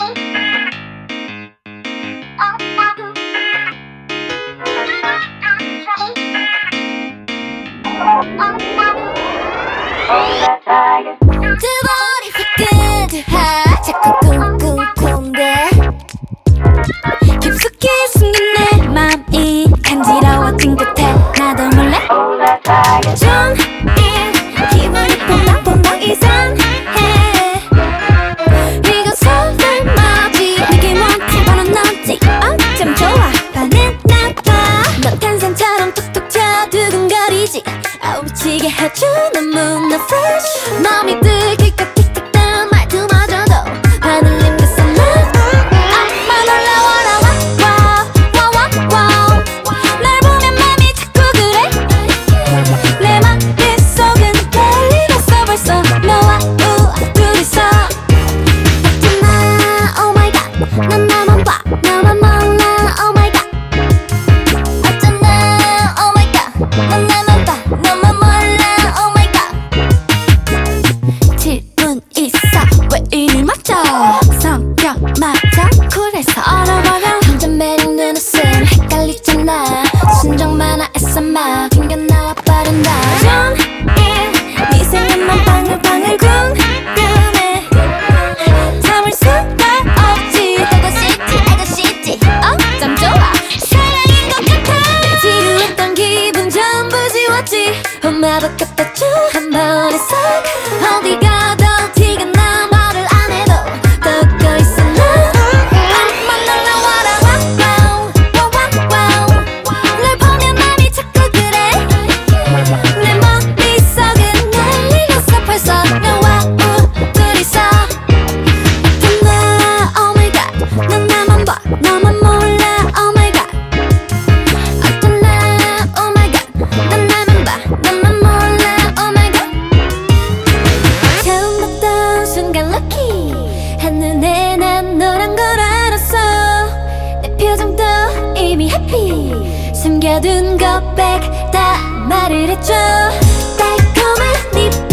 Oh, the tiger. 좋아. 반은 나빠. 넌 탄산처럼 톡톡 쳐 두근거리지. 아우 미치게 해줘 너무나 fresh. 마음이 들킬 것 Now I'm all alone. 숨겨둔 것 빽 다 말을 했죠 달콤한 네